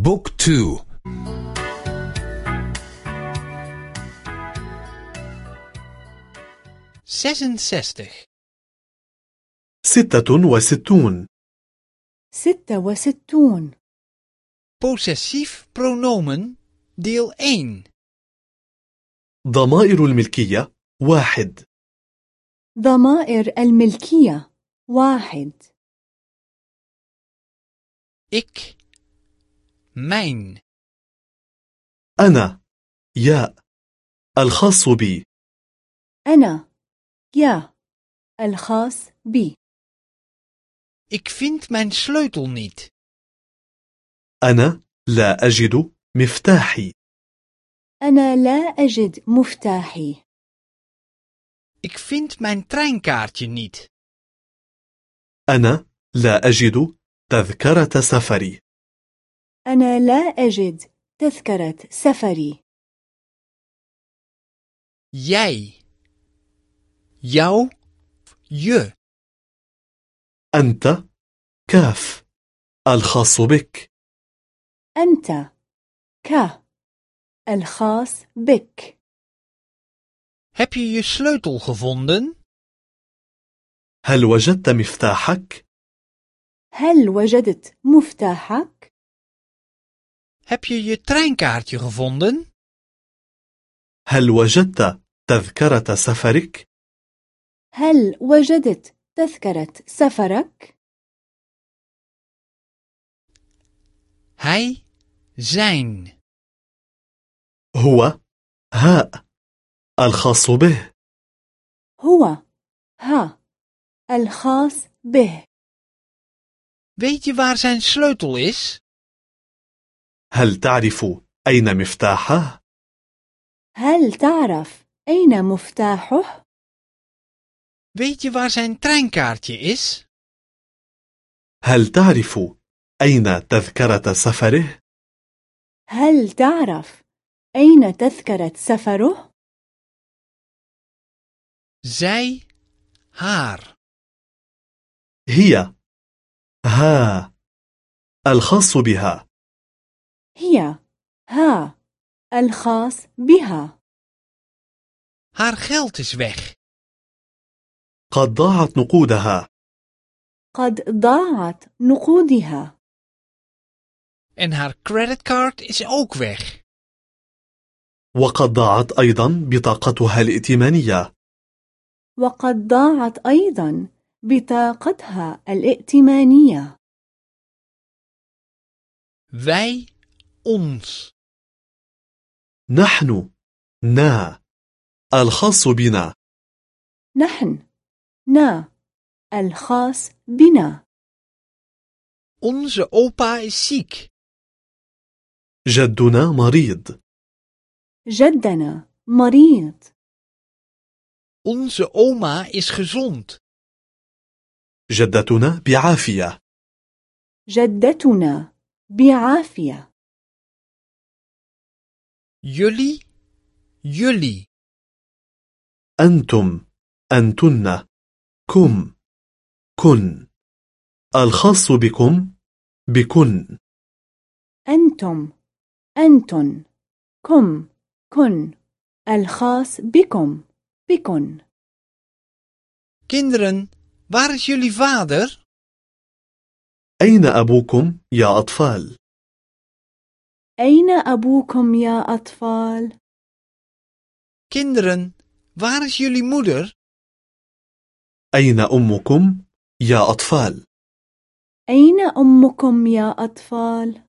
بوك تو. zesenzestig ستة وستون. ستة وستون. Possessief pronomen deel 1 ضمائر الملكية واحد. ضمائر الملكية واحد. Ik mijn أنا يا الخاص بي أنا يا الخاص بي ik vind mijn sleutel niet. أنا لا أجد مفتاحي. أنا لا أجد مفتاحي. Ik vind mijn treinkaartje niet. أنا لا أجد تذكرة سفري. أنا لا أجد تذكرة سفري. Jij jou je أنت كاف. الخاص بك. أنت ك. الخاص بك. Heb je je sleutel gevonden? هل وجدت مفتاحك؟ هل وجدت مفتاحك؟ Heb je je treinkaartje gevonden? هل وجدت تذكرة سفرك؟ هل وجدت تذكرة سفرك؟ هاي زين هو ها الخاص به هو ها الخاص به Weet je waar zijn sleutel is? هل تعرف أين مفتاحه؟ هل تعرف أين مفتاحه؟ weet je waar zijn treinkaartje is هل تعرف أين تذكرة سفره؟ هل تعرف أين تذكرة سفره؟ zij haar هي ها الخاص بها هي ها الخاص بها. Haar geld is weg. قد ضاعت نقودها. قد ضاعت نقودها. En haar creditcard is ook weg. وقد ضاعت أيضا بطاقتها الائتمانية. وقد ضاعت أيضا بطاقتها الائتمانية. Wij ons نحن نا الخاص بنا. نحن نا الخاص بنا. onze opa is ziek جدنا مريض. جدنا مريض. onze oma is gezond جدتنا بعافية. جدتنا بعافية. Jullie jullie أنتم أنتن. كم كن. الخاص بكم بكن. أنتم أنتن. كم كن. الخاص بكم بكن. kinderen waar is jullie vader? أين أبوكم يا أطفال؟ أين أبوكم يا أطفال؟ kinderen waar is jullie moeder أين أمكم يا أطفال؟ أين أمكم يا أطفال؟